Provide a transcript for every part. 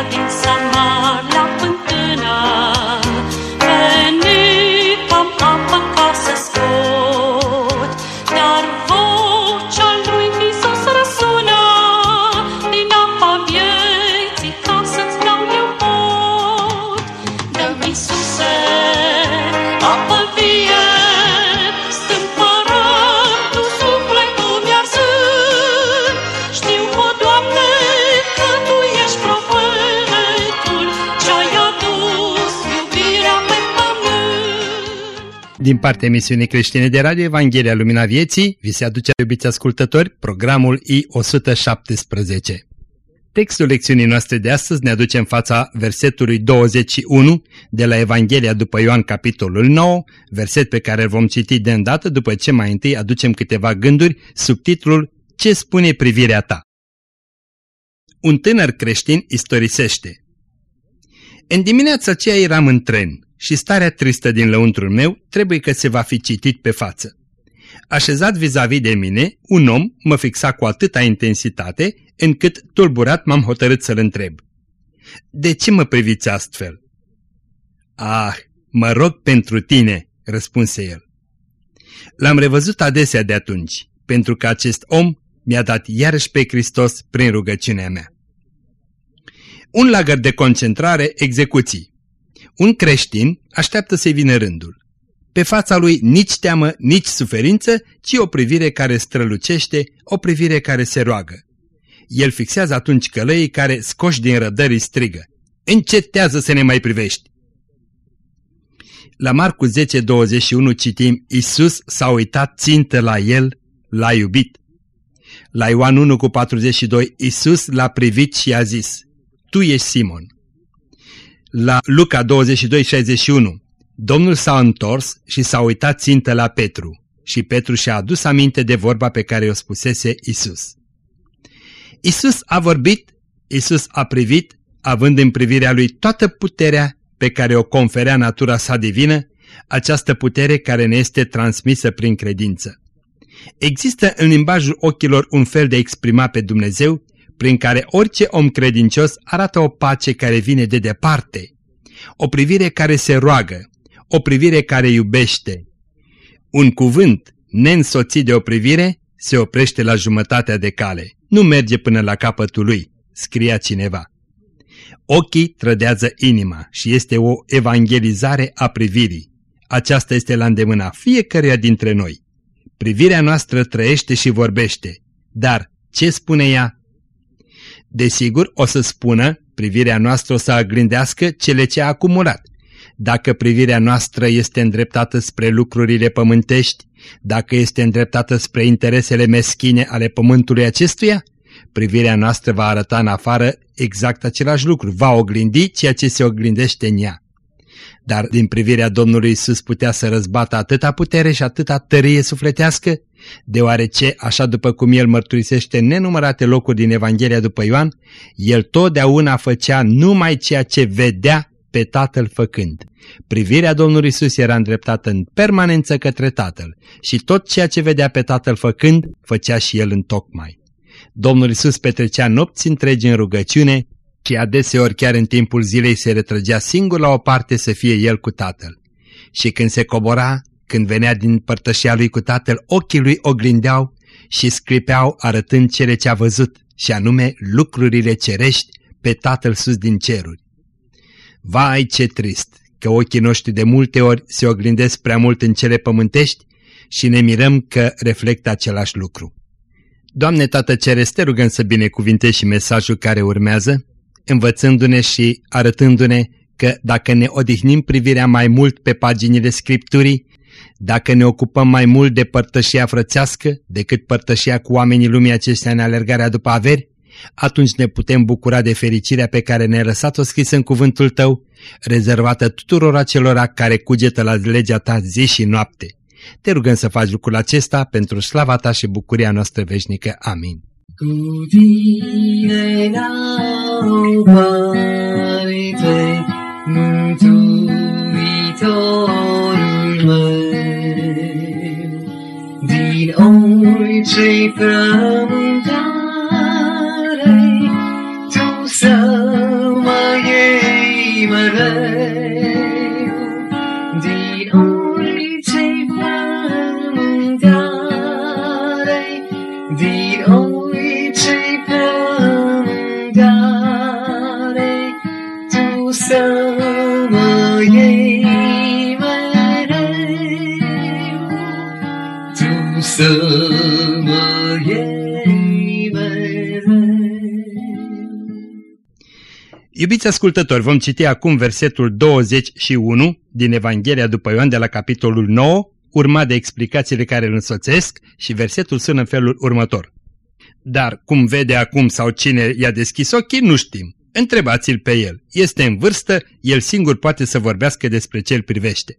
Femeia din Din partea emisiunii creștine de radio Evanghelia Lumina Vieții, vi se aduce, iubiți ascultători, programul I-117. Textul lecțiunii noastre de astăzi ne aduce în fața versetului 21 de la Evanghelia după Ioan capitolul 9, verset pe care îl vom citi de îndată după ce mai întâi aducem câteva gânduri sub titlul Ce spune privirea ta? Un tânăr creștin istorisește. În dimineața aceea eram în tren și starea tristă din lăuntrul meu trebuie că se va fi citit pe față. Așezat vis-a-vis -vis de mine, un om mă fixa cu atâta intensitate încât tulburat m-am hotărât să-l întreb. De ce mă priviți astfel? Ah, mă rog pentru tine, răspunse el. L-am revăzut adesea de atunci, pentru că acest om mi-a dat iarăși pe Hristos prin rugăciunea mea. Un lagăr de concentrare, execuții. Un creștin așteaptă să-i vină rândul. Pe fața lui nici teamă, nici suferință, ci o privire care strălucește, o privire care se roagă. El fixează atunci călăii care, scoși din rădări, strigă. Încetează să ne mai privești! La Marcu 10:21 citim, Iisus s-a uitat țintă la el, l-a iubit. La Ioan 1 cu 42, Iisus l-a privit și a zis, Tu ești Simon. La Luca 22:61, Domnul s-a întors și s-a uitat țintă la Petru și Petru și-a adus aminte de vorba pe care o spusese Isus. Isus a vorbit, Isus a privit, având în privirea lui toată puterea pe care o conferea natura sa divină, această putere care ne este transmisă prin credință. Există în limbajul ochilor un fel de exprima pe Dumnezeu, prin care orice om credincios arată o pace care vine de departe, o privire care se roagă, o privire care iubește. Un cuvânt neînsoțit de o privire se oprește la jumătatea de cale, nu merge până la capătul lui, scria cineva. Ochii trădează inima și este o evangelizare a privirii. Aceasta este la îndemâna fiecăruia dintre noi. Privirea noastră trăiește și vorbește, dar ce spune ea? Desigur, o să spună, privirea noastră o să agrindească cele ce a acumulat. Dacă privirea noastră este îndreptată spre lucrurile pământești, dacă este îndreptată spre interesele meschine ale pământului acestuia, privirea noastră va arăta în afară exact același lucru, va oglindi ceea ce se oglindește în ea. Dar din privirea Domnului Isus putea să răzbată atâta putere și atâta tărie sufletească, deoarece, așa după cum el mărturisește nenumărate locuri din Evanghelia după Ioan, el totdeauna făcea numai ceea ce vedea pe Tatăl făcând. Privirea Domnului Isus era îndreptată în permanență către Tatăl și tot ceea ce vedea pe Tatăl făcând, făcea și el în tocmai. Domnul Isus petrecea nopți întregi în rugăciune și adeseori chiar în timpul zilei se retrăgea singur la o parte să fie el cu Tatăl. Și când se cobora, când venea din părtășia lui cu Tatăl, ochii lui oglindeau și scripeau arătând cele ce a văzut, și anume lucrurile cerești pe Tatăl sus din ceruri. Vai ce trist că ochii noștri de multe ori se oglindesc prea mult în cele pământești și ne mirăm că reflectă același lucru. Doamne Tată Ceresc, te rugăm să binecuvintezi și mesajul care urmează, învățându-ne și arătându-ne că dacă ne odihnim privirea mai mult pe paginile Scripturii, dacă ne ocupăm mai mult de părtășia frățească decât părtășia cu oamenii lumii acestea în alergarea după averi, atunci ne putem bucura de fericirea pe care ne-ai lăsat-o scrisă în cuvântul tău, rezervată tuturor acelora care cugetă la legea ta zi și noapte. Te rugăm să faci lucrul acesta pentru slava ta și bucuria noastră veșnică. Amin. Cu tine la o parte, orice frământare, Tu să mă mereu. Din orice frământare, din orice frământare, Tu să mă iei mereu, Tu să Iubiți ascultători, vom citi acum versetul 21 din Evanghelia după Ioan de la capitolul 9, urmat de explicațiile care îl însoțesc și versetul sună în felul următor. Dar cum vede acum sau cine i-a deschis ochii, nu știm. Întrebați-l pe el. Este în vârstă, el singur poate să vorbească despre ce îl privește.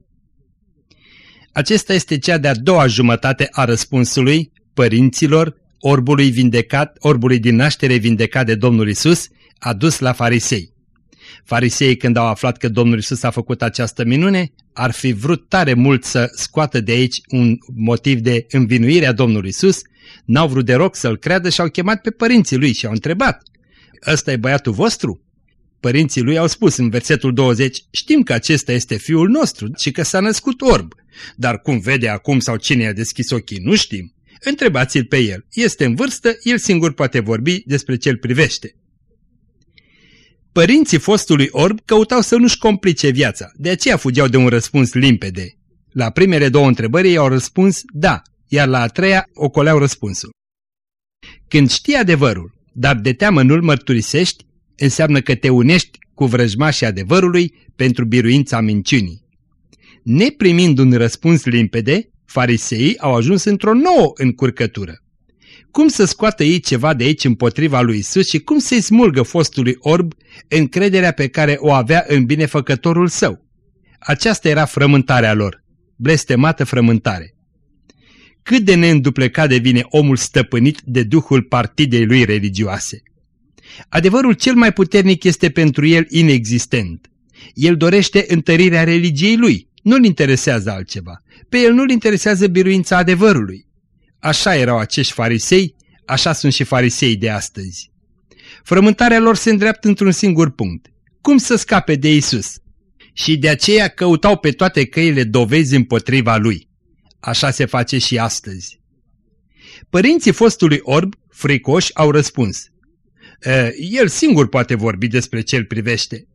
Acesta este cea de-a doua jumătate a răspunsului părinților orbului vindecat, orbului din naștere vindecat de Domnul Isus, adus la farisei. Fariseii când au aflat că Domnul Isus a făcut această minune, ar fi vrut tare mult să scoată de aici un motiv de învinuire a Domnului Isus, n-au vrut de rog să-l creadă și au chemat pe părinții lui și au întrebat, ăsta e băiatul vostru? Părinții lui au spus în versetul 20, știm că acesta este fiul nostru și că s-a născut orb, dar cum vede acum sau cine i-a deschis ochii, nu știm. Întrebați-l pe el, este în vârstă, el singur poate vorbi despre ce îl privește. Părinții fostului orb căutau să nu-și complice viața, de aceea fugeau de un răspuns limpede. La primele două întrebări ei au răspuns da, iar la a treia ocoleau răspunsul. Când știi adevărul, dar de teamă nu-l mărturisești, înseamnă că te unești cu vrăjmașii adevărului pentru biruința minciunii. Neprimind un răspuns limpede, fariseii au ajuns într-o nouă încurcătură. Cum să scoată ei ceva de aici împotriva lui Isus și cum să-i smulgă fostului orb încrederea pe care o avea în binefăcătorul său? Aceasta era frământarea lor, blestemată frământare. Cât de neînduplecat devine omul stăpânit de duhul partidei lui religioase. Adevărul cel mai puternic este pentru el inexistent. El dorește întărirea religiei lui, nu-l interesează altceva. Pe el nu-l interesează biruința adevărului. Așa erau acești farisei, așa sunt și farisei de astăzi. Frământarea lor se îndreaptă într-un singur punct. Cum să scape de Isus? Și de aceea căutau pe toate căile dovezi împotriva lui. Așa se face și astăzi. Părinții fostului orb, fricoși, au răspuns. E, el singur poate vorbi despre ce îl privește.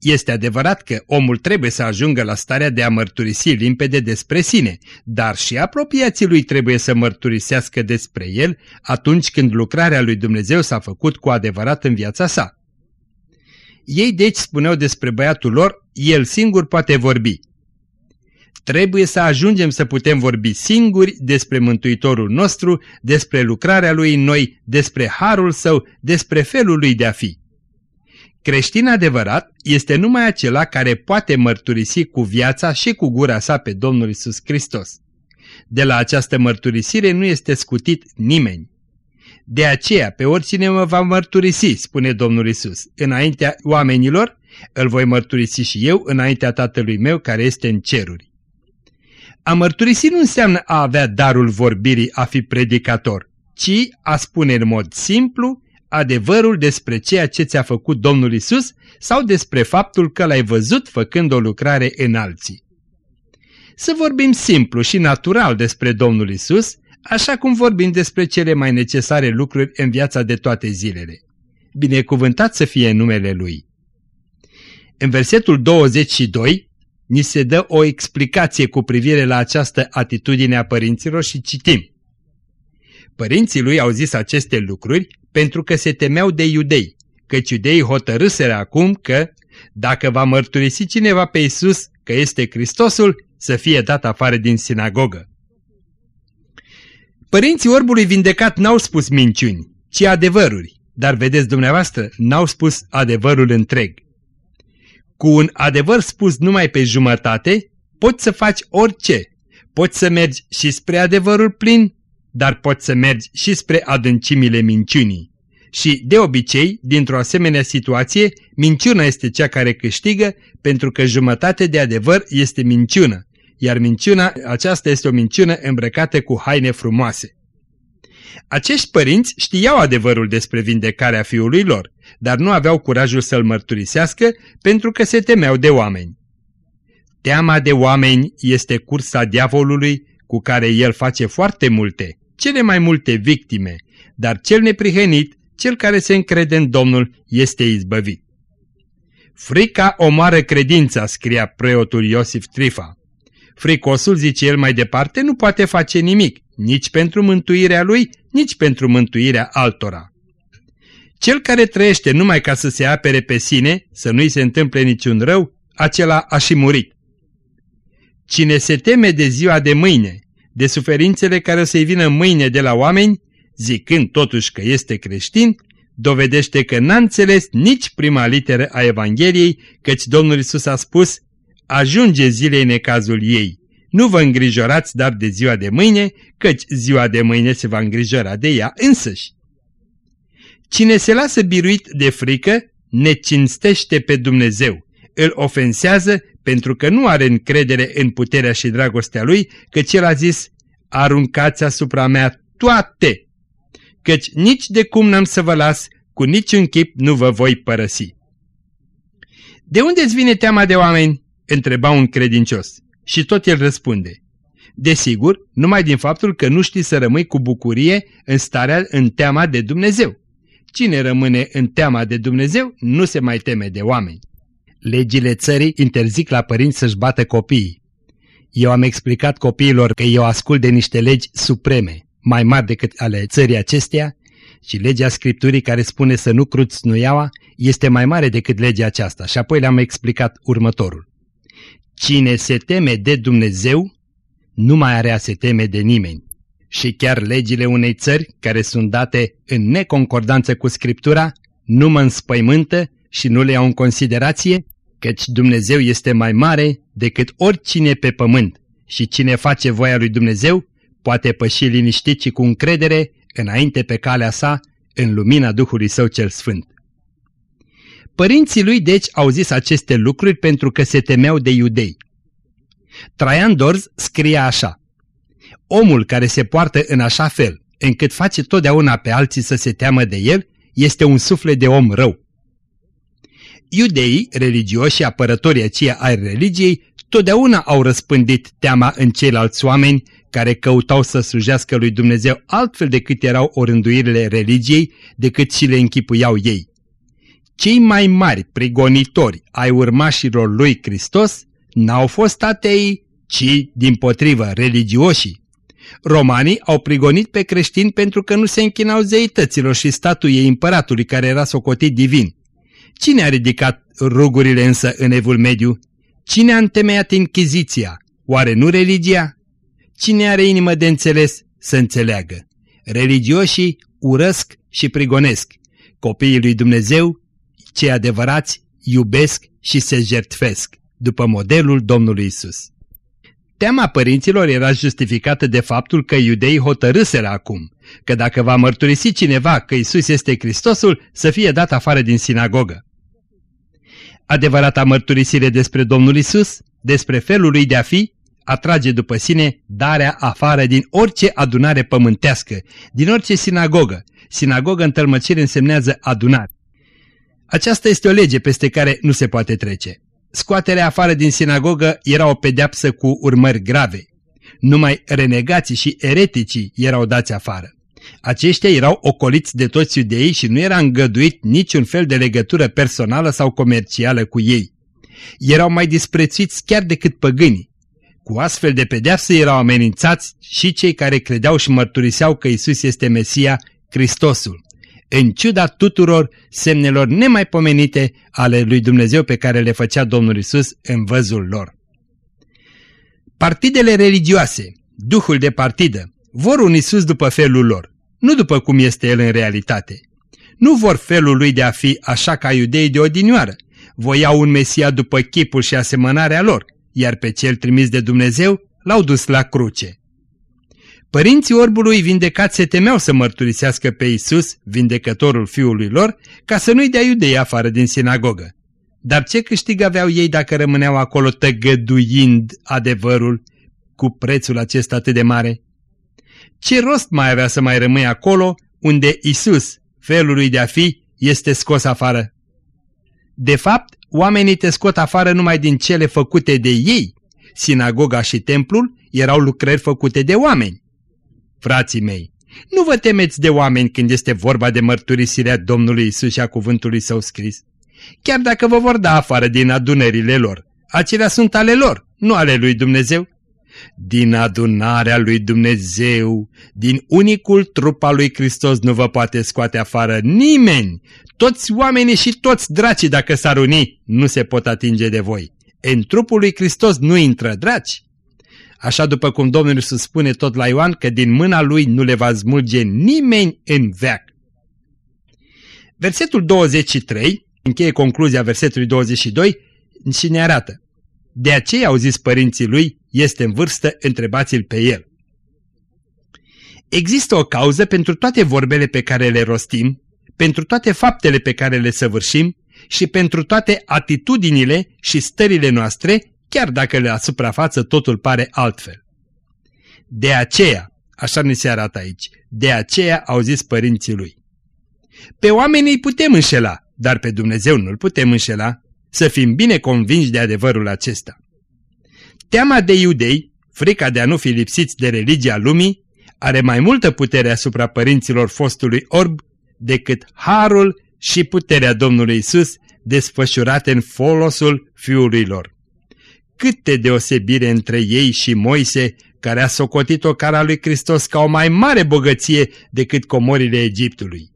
Este adevărat că omul trebuie să ajungă la starea de a mărturisi limpede despre sine, dar și apropiații lui trebuie să mărturisească despre el atunci când lucrarea lui Dumnezeu s-a făcut cu adevărat în viața sa. Ei deci spuneau despre băiatul lor, el singur poate vorbi. Trebuie să ajungem să putem vorbi singuri despre Mântuitorul nostru, despre lucrarea lui în noi, despre harul său, despre felul lui de a fi. Creștin adevărat este numai acela care poate mărturisi cu viața și cu gura sa pe Domnul Isus Hristos. De la această mărturisire nu este scutit nimeni. De aceea, pe oricine mă va mărturisi, spune Domnul Isus, înaintea oamenilor, îl voi mărturisi și eu înaintea Tatălui meu care este în ceruri. A mărturisi nu înseamnă a avea darul vorbirii, a fi predicator, ci a spune în mod simplu adevărul despre ceea ce ți-a făcut Domnul Isus sau despre faptul că l-ai văzut făcând o lucrare în alții. Să vorbim simplu și natural despre Domnul Isus, așa cum vorbim despre cele mai necesare lucruri în viața de toate zilele. Binecuvântat să fie numele Lui. În versetul 22 ni se dă o explicație cu privire la această atitudine a părinților și citim. Părinții lui au zis aceste lucruri pentru că se temeau de iudei, căci iudeii hotărâseră acum că, dacă va mărturisi cineva pe Isus că este Hristosul, să fie dat afară din sinagogă. Părinții orbului vindecat n-au spus minciuni, ci adevăruri, dar vedeți dumneavoastră, n-au spus adevărul întreg. Cu un adevăr spus numai pe jumătate, poți să faci orice, poți să mergi și spre adevărul plin, dar poți să mergi și spre adâncimile minciunii. Și, de obicei, dintr-o asemenea situație, minciuna este cea care câștigă, pentru că jumătate de adevăr este minciună, iar minciuna aceasta este o minciună îmbrăcată cu haine frumoase. Acești părinți știau adevărul despre vindecarea fiului lor, dar nu aveau curajul să-l mărturisească pentru că se temeau de oameni. Teama de oameni este cursa diavolului cu care el face foarte multe, cele mai multe victime, dar cel neprihănit, cel care se încrede în Domnul, este izbăvit. Frica omoară credința, scria preotul Iosif Trifa. Fricosul, zice el mai departe, nu poate face nimic, nici pentru mântuirea lui, nici pentru mântuirea altora. Cel care trăiește numai ca să se apere pe sine, să nu-i se întâmple niciun rău, acela a și murit. Cine se teme de ziua de mâine, de suferințele care o să-i vină mâine de la oameni, zicând totuși că este creștin, dovedește că n-a înțeles nici prima literă a Evangheliei, căci Domnul Isus a spus, ajunge zilei necazul ei. Nu vă îngrijorați dar de ziua de mâine, căci ziua de mâine se va îngrijora de ea însăși. Cine se lasă biruit de frică, ne cinstește pe Dumnezeu, îl ofensează pentru că nu are încredere în puterea și dragostea lui, căci el a zis, aruncați asupra mea toate, căci nici de cum n-am să vă las, cu niciun chip nu vă voi părăsi. De unde îți vine teama de oameni? întreba un credincios. Și tot el răspunde. Desigur, numai din faptul că nu știi să rămâi cu bucurie în starea în teama de Dumnezeu. Cine rămâne în teama de Dumnezeu nu se mai teme de oameni. Legile țării interzic la părinți să-și bată copiii. Eu am explicat copiilor că eu ascult de niște legi supreme, mai mari decât ale țării acesteia, și legea Scripturii care spune să nu cruți nuiaua este mai mare decât legea aceasta și apoi le-am explicat următorul. Cine se teme de Dumnezeu nu mai are a se teme de nimeni. Și chiar legile unei țări care sunt date în neconcordanță cu Scriptura nu mă înspăimântă și nu le iau în considerație, căci Dumnezeu este mai mare decât oricine pe pământ și cine face voia lui Dumnezeu poate păși liniștit și cu încredere înainte pe calea sa în lumina Duhului Său cel Sfânt. Părinții lui deci au zis aceste lucruri pentru că se temeau de iudei. Traian Dorz scria așa, Omul care se poartă în așa fel, încât face totdeauna pe alții să se teamă de el, este un suflet de om rău. Iudeii, religioși și apărătorii aceia ai religiei, totdeauna au răspândit teama în ceilalți oameni care căutau să slujească lui Dumnezeu altfel decât erau orânduirile religiei, decât și le închipuiau ei. Cei mai mari prigonitori ai urmașilor lui Hristos n-au fost atei, ci, din potrivă, religioșii. Romanii au prigonit pe creștini pentru că nu se închinau zeităților și statuiei împăratului care era socotit divin. Cine a ridicat rugurile însă în evul mediu? Cine a întemeiat închiziția? Oare nu religia? Cine are inimă de înțeles să înțeleagă. Religioșii urăsc și prigonesc. Copiii lui Dumnezeu, cei adevărați, iubesc și se jertfesc, după modelul Domnului Isus. Teama părinților era justificată de faptul că iudeii hotărâseră acum, că dacă va mărturisi cineva că Isus este Hristosul, să fie dat afară din sinagogă. Adevărata mărturisire despre Domnul Isus, despre felul lui de a fi, atrage după sine darea afară din orice adunare pământească, din orice sinagogă. Sinagogă în tălmăcire însemnează adunare. Aceasta este o lege peste care nu se poate trece. Scoaterea afară din sinagogă era o pedeapsă cu urmări grave. Numai renegații și ereticii erau dați afară. Aceștia erau ocoliți de toți iudeii și nu era îngăduit niciun fel de legătură personală sau comercială cu ei. Erau mai disprețuiți chiar decât păgânii. Cu astfel de pedeapsă erau amenințați și cei care credeau și mărturiseau că Isus este Mesia, Hristosul, în ciuda tuturor semnelor nemaipomenite ale lui Dumnezeu pe care le făcea Domnul Isus în văzul lor. Partidele religioase, duhul de partidă, vor un Isus după felul lor, nu după cum este el în realitate. Nu vor felul lui de a fi așa ca iudeii de odinioară, voiau un Mesia după chipul și asemănarea lor, iar pe cel trimis de Dumnezeu l-au dus la cruce. Părinții orbului vindecat se temeau să mărturisească pe Isus, vindecătorul fiului lor, ca să nu-i dea iudei afară din sinagogă. Dar ce câștig aveau ei dacă rămâneau acolo tăgăduind adevărul cu prețul acesta atât de mare? Ce rost mai avea să mai rămâi acolo unde Isus, felul lui de a fi, este scos afară. De fapt, oamenii te scot afară numai din cele făcute de ei. Sinagoga și templul erau lucrări făcute de oameni. Frații mei, nu vă temeți de oameni când este vorba de mărturisirea Domnului Isus și a cuvântului său scris. Chiar dacă vă vor da afară din adunările lor, acelea sunt ale lor, nu ale lui Dumnezeu. Din adunarea lui Dumnezeu, din unicul trup al lui Hristos nu vă poate scoate afară nimeni. Toți oamenii și toți dracii, dacă s-ar uni, nu se pot atinge de voi. În trupul lui Hristos nu intră draci. Așa după cum Domnul Iisus spune tot la Ioan că din mâna lui nu le va smulge nimeni în veac. Versetul 23 încheie concluzia versetului 22 și ne arată. De aceea au zis părinții lui, este în vârstă, întrebați-l pe el. Există o cauză pentru toate vorbele pe care le rostim, pentru toate faptele pe care le săvârșim și pentru toate atitudinile și stările noastre, chiar dacă la suprafață totul pare altfel. De aceea, așa ne se arată aici, de aceea au zis părinții lui. Pe oameni îi putem înșela, dar pe Dumnezeu nu-L putem înșela, să fim bine convinși de adevărul acesta. Teama de iudei, frica de a nu fi lipsiți de religia lumii, are mai multă putere asupra părinților fostului orb decât harul și puterea Domnului Isus desfășurate în folosul fiului lor. Câte deosebire între ei și Moise, care a socotit-o cara lui Hristos ca o mai mare bogăție decât comorile Egiptului.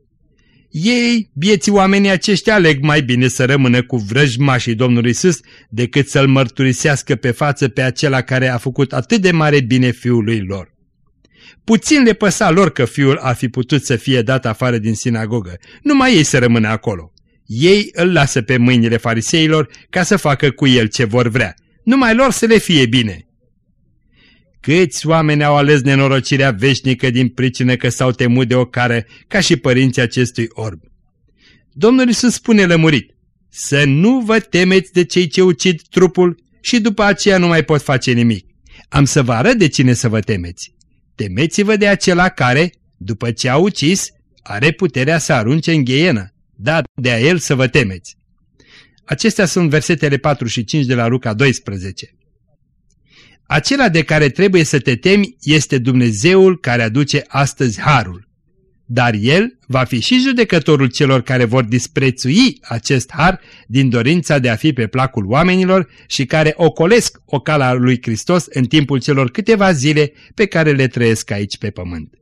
Ei, bieții oamenii aceștia, aleg mai bine să rămână cu vrăjmașii Domnului Isus decât să-L mărturisească pe față pe acela care a făcut atât de mare bine fiului lor. Puțin le păsa lor că fiul ar fi putut să fie dat afară din sinagogă, numai ei să rămână acolo. Ei îl lasă pe mâinile fariseilor ca să facă cu el ce vor vrea, numai lor să le fie bine. Câți oameni au ales nenorocirea veșnică din pricină că s-au temut de o cară, ca și părinții acestui orb. Domnul Iisus spune lămurit, să nu vă temeți de cei ce ucid trupul și după aceea nu mai pot face nimic. Am să vă arăt de cine să vă temeți. Temeți-vă de acela care, după ce a ucis, are puterea să arunce în gheienă, dar de a el să vă temeți. Acestea sunt versetele 4 și 5 de la Luca 12. Acela de care trebuie să te temi este Dumnezeul care aduce astăzi harul. Dar El va fi și judecătorul celor care vor disprețui acest har din dorința de a fi pe placul oamenilor și care ocolesc ocala lui Hristos în timpul celor câteva zile pe care le trăiesc aici pe pământ.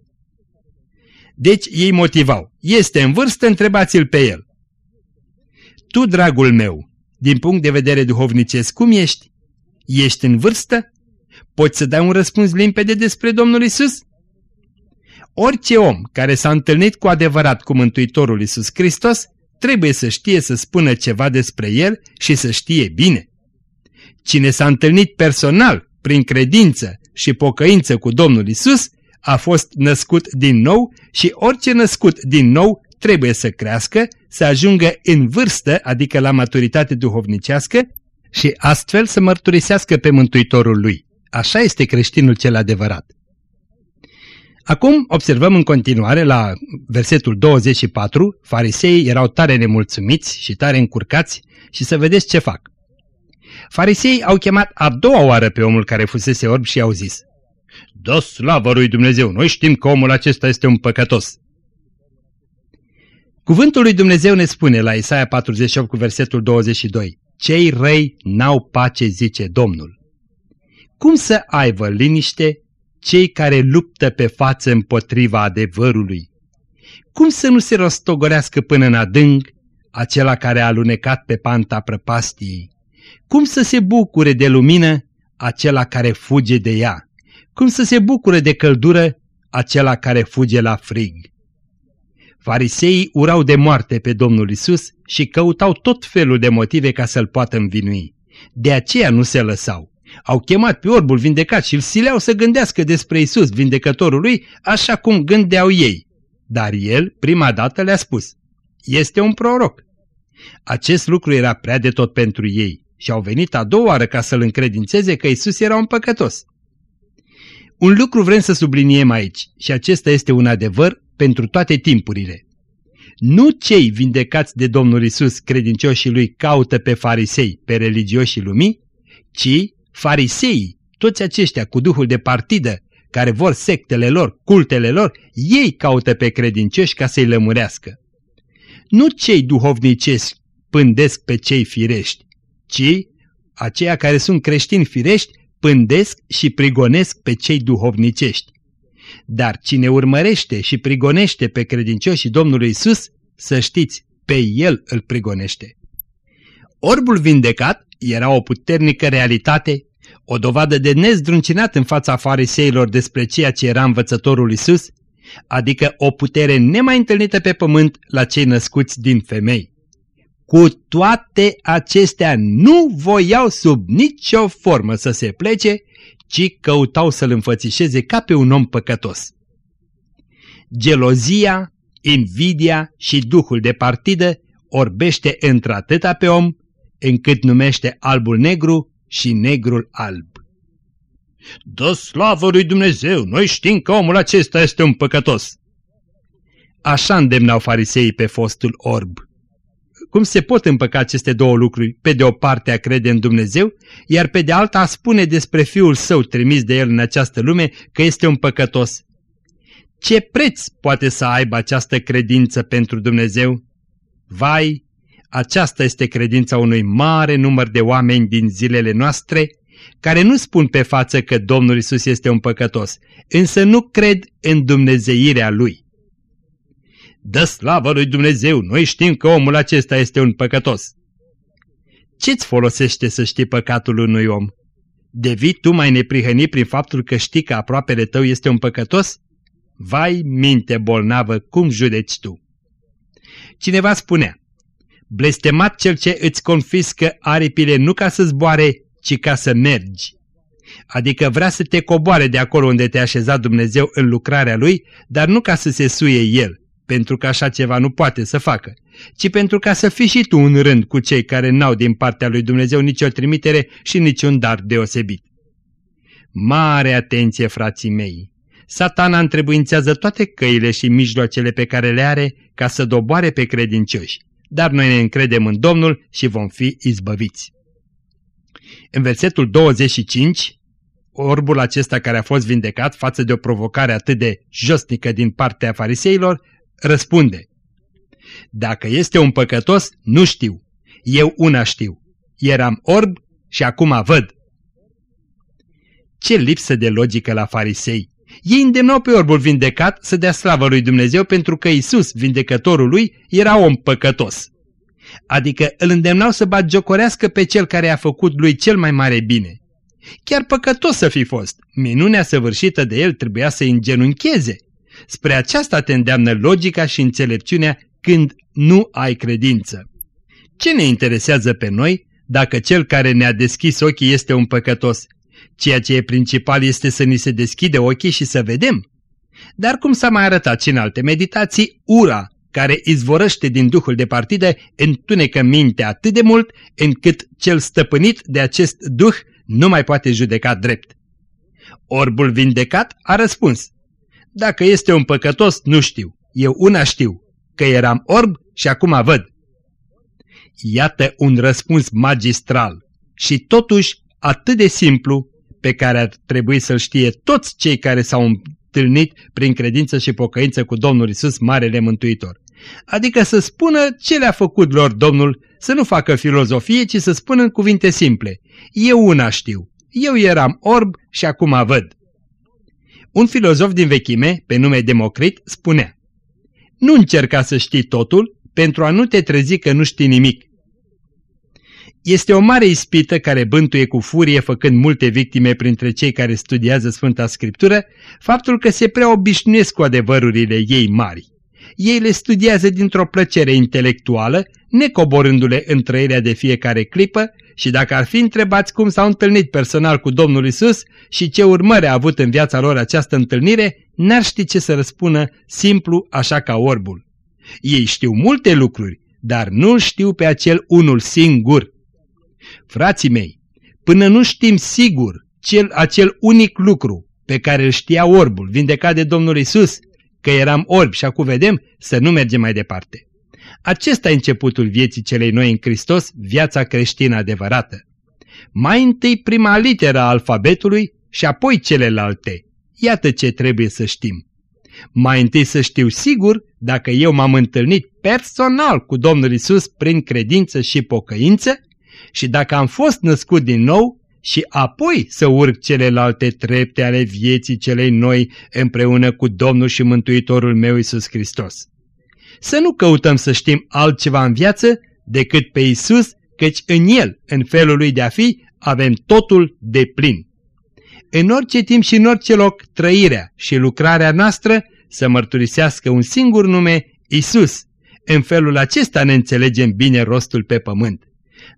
Deci ei motivau, este în vârstă, întrebați-l pe el. Tu, dragul meu, din punct de vedere duhovnicesc, cum ești? Ești în vârstă? Poți să dai un răspuns limpede despre Domnul Isus? Orice om care s-a întâlnit cu adevărat cu Mântuitorul Isus Hristos trebuie să știe să spună ceva despre El și să știe bine. Cine s-a întâlnit personal, prin credință și pocăință cu Domnul Isus, a fost născut din nou și orice născut din nou trebuie să crească, să ajungă în vârstă, adică la maturitate duhovnicească, și astfel să mărturisească pe Mântuitorul lui. Așa este creștinul cel adevărat. Acum observăm în continuare la versetul 24, fariseii erau tare nemulțumiți și tare încurcați și să vedeți ce fac. Fariseii au chemat a doua oară pe omul care fusese orb și au zis, Da slavă lui Dumnezeu, noi știm că omul acesta este un păcătos. Cuvântul lui Dumnezeu ne spune la Isaia 48 cu versetul 22, Cei răi n-au pace, zice Domnul. Cum să aibă liniște cei care luptă pe față împotriva adevărului? Cum să nu se rostogorească până în adânc acela care a alunecat pe panta prăpastiei? Cum să se bucure de lumină acela care fuge de ea? Cum să se bucure de căldură acela care fuge la frig? Fariseii urau de moarte pe Domnul Isus și căutau tot felul de motive ca să-l poată învinui. De aceea nu se lăsau. Au chemat pe orbul vindecat și îl sileau să gândească despre Isus, vindecătorul lui, așa cum gândeau ei. Dar el, prima dată, le-a spus, este un proroc. Acest lucru era prea de tot pentru ei și au venit a doua oară ca să-l încredințeze că Isus era un păcătos. Un lucru vrem să subliniem aici și acesta este un adevăr pentru toate timpurile. Nu cei vindecați de Domnul Isus, credincioșii lui, caută pe farisei, pe religioșii lumii, ci fariseii, toți aceștia cu duhul de partidă, care vor sectele lor, cultele lor, ei caută pe credincioși ca să-i lămurească. Nu cei duhovnicești pândesc pe cei firești, ci aceia care sunt creștini firești pândesc și prigonesc pe cei duhovnicești. Dar cine urmărește și prigonește pe credincioșii Domnului Isus, să știți, pe el îl prigonește. Orbul vindecat era o puternică realitate, o dovadă de nezdruncinat în fața fariseilor despre ceea ce era învățătorul Isus, adică o putere nemai întâlnită pe pământ la cei născuți din femei. Cu toate acestea nu voiau sub nicio formă să se plece, ci căutau să-l înfățișeze ca pe un om păcătos. Gelozia, invidia și duhul de partidă orbește într-atâta pe om, încât numește albul negru și negrul alb. Dă slavă lui Dumnezeu, noi știm că omul acesta este un păcătos. Așa îndemnau fariseii pe fostul orb. Cum se pot împăca aceste două lucruri? Pe de o parte a crede în Dumnezeu, iar pe de alta a spune despre Fiul Său trimis de El în această lume că este un păcătos. Ce preț poate să aibă această credință pentru Dumnezeu? Vai, aceasta este credința unui mare număr de oameni din zilele noastre, care nu spun pe față că Domnul Isus este un păcătos, însă nu cred în dumnezeirea Lui. Dă slavă lui Dumnezeu, noi știm că omul acesta este un păcătos. Ce-ți folosește să știi păcatul unui om? Devii tu mai neprihănit prin faptul că știi că aproapele tău este un păcătos? Vai, minte bolnavă, cum judeci tu? Cineva spunea, blestemat cel ce îți confiscă aripile nu ca să zboare, ci ca să mergi. Adică vrea să te coboare de acolo unde te-a așezat Dumnezeu în lucrarea Lui, dar nu ca să se suie El, pentru că așa ceva nu poate să facă, ci pentru ca să fii și tu în rând cu cei care n-au din partea lui Dumnezeu nicio trimitere și niciun dar deosebit. Mare atenție, frații mei! Satana întrebuințează toate căile și mijloacele pe care le are ca să doboare pe credincioși, dar noi ne încredem în Domnul și vom fi izbăviți. În versetul 25, orbul acesta care a fost vindecat față de o provocare atât de josnică din partea fariseilor, răspunde. Dacă este un păcătos, nu știu. Eu una știu. Eram orb și acum văd. Ce lipsă de logică la farisei! Ei îndemnau pe orbul vindecat să dea slavă lui Dumnezeu pentru că Isus, vindecătorul lui, era om păcătos. Adică îl îndemnau să batjocorească pe cel care a făcut lui cel mai mare bine. Chiar păcătos să fi fost, minunea săvârșită de el trebuia să îngenuncheze. Spre aceasta te îndeamnă logica și înțelepciunea când nu ai credință. Ce ne interesează pe noi dacă cel care ne-a deschis ochii este un păcătos? Ceea ce e principal este să ni se deschide ochii și să vedem. Dar cum s-a mai arătat și în alte meditații, ura care izvorăște din duhul de partidă întunecă mintea atât de mult încât cel stăpânit de acest duh nu mai poate judeca drept. Orbul vindecat a răspuns, dacă este un păcătos, nu știu. Eu una știu, că eram orb și acum văd. Iată un răspuns magistral și totuși atât de simplu pe care ar trebui să-l știe toți cei care s-au întâlnit prin credință și pocăință cu Domnul Isus, Marele Mântuitor. Adică să spună ce le-a făcut lor Domnul, să nu facă filozofie, ci să spună în cuvinte simple. Eu una știu, eu eram orb și acum văd. Un filozof din vechime, pe nume Democrit, spunea Nu încerca să știi totul pentru a nu te trezi că nu știi nimic. Este o mare ispită care bântuie cu furie făcând multe victime printre cei care studiază Sfânta Scriptură, faptul că se prea obișnuiesc cu adevărurile ei mari. Ei le studiază dintr-o plăcere intelectuală, necoborându-le în trăirea de fiecare clipă și dacă ar fi întrebați cum s-au întâlnit personal cu Domnul Isus și ce urmări a avut în viața lor această întâlnire, n-ar ști ce să răspună simplu așa ca orbul. Ei știu multe lucruri, dar nu știu pe acel unul singur. Frații mei, până nu știm sigur cel, acel unic lucru pe care îl știa orbul, vindecat de Domnul Isus, că eram orbi și acum vedem, să nu mergem mai departe. Acesta e începutul vieții celei noi în Hristos, viața creștină adevărată. Mai întâi prima literă a alfabetului și apoi celelalte. Iată ce trebuie să știm. Mai întâi să știu sigur dacă eu m-am întâlnit personal cu Domnul Isus prin credință și pocăință și dacă am fost născut din nou și apoi să urc celelalte trepte ale vieții celei noi împreună cu Domnul și Mântuitorul meu Isus Hristos. Să nu căutăm să știm altceva în viață decât pe Isus, căci în El, în felul lui de a fi, avem totul de plin. În orice timp și în orice loc, trăirea și lucrarea noastră să mărturisească un singur nume, Isus. În felul acesta ne înțelegem bine rostul pe pământ.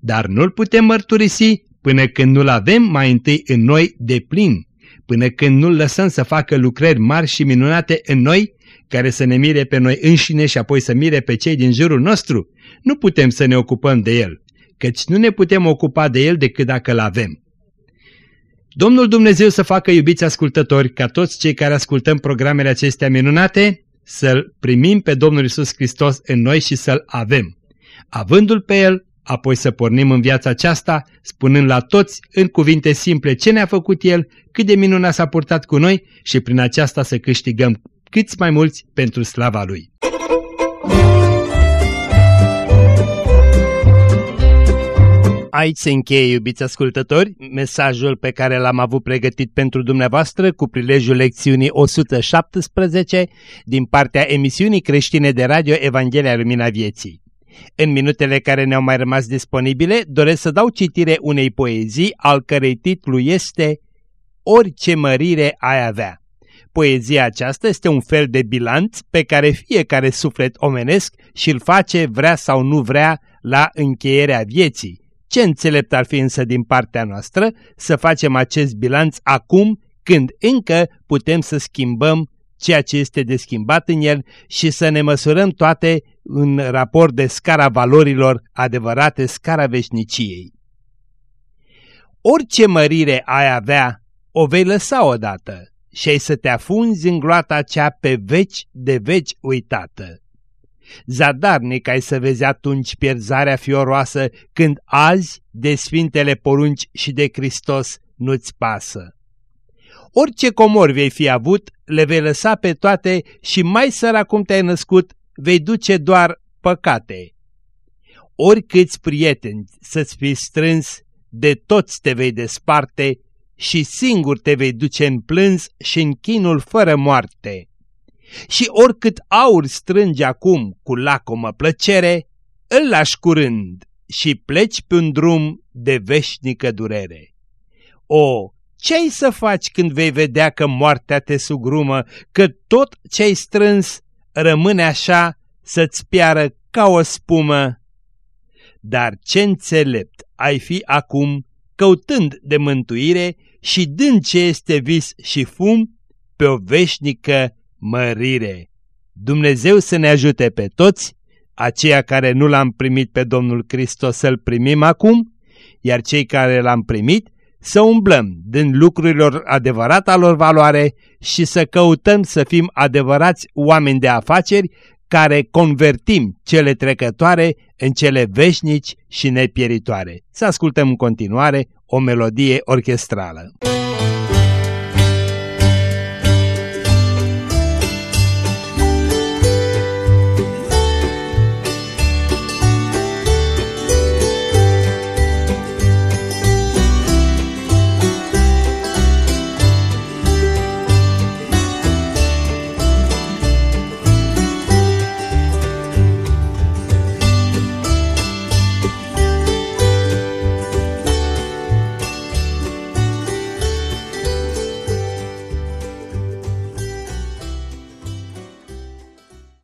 Dar nu-L putem mărturisi până când nu-L avem mai întâi în noi de plin, până când nu-L lăsăm să facă lucrări mari și minunate în noi, care să ne mire pe noi înșine și apoi să mire pe cei din jurul nostru. Nu putem să ne ocupăm de El, căci nu ne putem ocupa de El decât dacă L avem. Domnul Dumnezeu să facă, iubiți ascultători, ca toți cei care ascultăm programele acestea minunate, să-L primim pe Domnul Isus Hristos în noi și să-L avem. Avându-L pe El, apoi să pornim în viața aceasta, spunând la toți, în cuvinte simple, ce ne-a făcut El, cât de minunat s-a purtat cu noi și prin aceasta să câștigăm câți mai mulți pentru slava Lui. Aici se încheie, iubiți ascultători, mesajul pe care l-am avut pregătit pentru dumneavoastră cu prilejul lecțiunii 117 din partea emisiunii creștine de radio Evanghelia Lumina Vieții. În minutele care ne-au mai rămas disponibile, doresc să dau citire unei poezii al cărei titlu este Orice mărire ai avea. Poezia aceasta este un fel de bilanț pe care fiecare suflet omenesc și îl face, vrea sau nu vrea, la încheierea vieții ce înțelept ar fi însă din partea noastră să facem acest bilanț acum când încă putem să schimbăm ceea ce este de schimbat în el și să ne măsurăm toate în raport de scara valorilor adevărate, scara veșniciei. Orice mărire ai avea, o vei lăsa odată și ai să te afunzi în gloata cea pe veci de veci uitată. Zadarnic ai să vezi atunci pierzarea fioroasă când azi de Sfintele Porunci și de Hristos nu-ți pasă. Orice comori vei fi avut, le vei lăsa pe toate și mai săra cum te-ai născut, vei duce doar păcate. Oricâți prieteni să-ți fi strâns, de toți te vei desparte și singur te vei duce în plâns și în chinul fără moarte. Și oricât aur strânge acum cu lacomă plăcere, îl lași curând și pleci pe un drum de veșnică durere. O, ce-ai să faci când vei vedea că moartea te sugrumă, că tot ce-ai strâns rămâne așa să-ți piară ca o spumă? Dar ce înțelept ai fi acum, căutând de mântuire și dând ce este vis și fum pe o veșnică mărire. Dumnezeu să ne ajute pe toți, aceia care nu l-am primit pe Domnul Hristos să-L primim acum, iar cei care l-am primit să umblăm din lucrurilor adevărata lor valoare și să căutăm să fim adevărați oameni de afaceri care convertim cele trecătoare în cele veșnici și nepieritoare. Să ascultăm în continuare o melodie orchestrală. Muzica